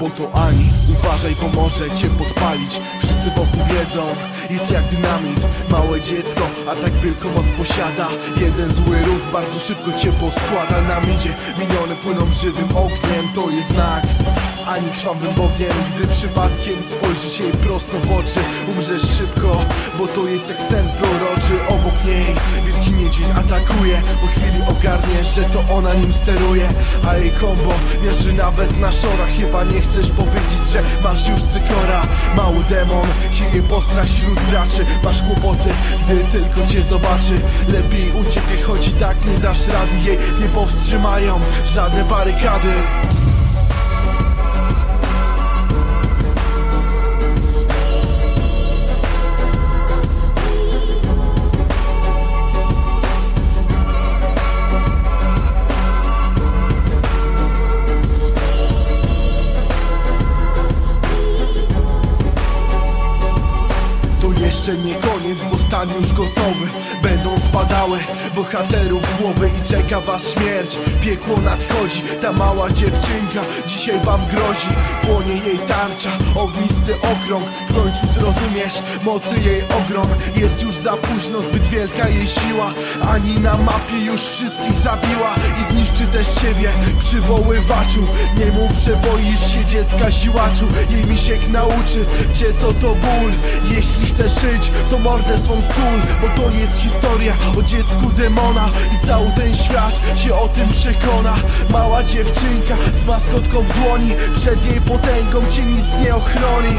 bo to Ani. Uważaj, bo może cię podpalić. Wszyscy wokół wiedzą, jest jak dynamit. Małe dziecko, a tak wielką moc posiada. Jeden zły ruch bardzo szybko cię poskłada. Nam idzie, miniony płyną żywym ogniem To jest znak ani krwawym bogiem. Gdy przypadkiem spojrzysz jej prosto w oczy Umrzesz szybko, bo to jest jak sen proroczy. Obok niej wielki niedźwiedź atakuje Po chwili ogarniesz, że to ona nim steruje. A jej kombo miażdży nawet na szorach. Chyba nie chcesz powiedzieć, że masz już cykora. Mały demon się jej postra wśród graczy. Masz kłopoty, gdy tylko cię zobaczy. Lepiej uciekaj, choć i tak nie dasz rady. Jej nie powstrzymają żadne barykady To jeszcze nie koniec, bo stan już gotowy. Będą spadały bohaterów głowy i czeka was śmierć. Piekło nadchodzi, ta mała dziewczynka dzisiaj wam grozi. Płonie jej tarcza, ognisty okrąg. W końcu zrozumiesz mocy jej ogrom. Jest już za późno, zbyt wielka jej siła. Ani na mapie już wszystkich zabiła I zniszczy też ciebie, przywoływaczu. Nie mów, że boisz się dziecka siłaczu. Jej misiek nauczy cię co to ból. Jeśli chcesz żyć, to mordę swą stul Bo to jest historia o dziecku demona I cały ten świat się o tym przekona. Mała dziewczynka z maskotką w dłoni Przed jej potęgą cię nic nie ochroni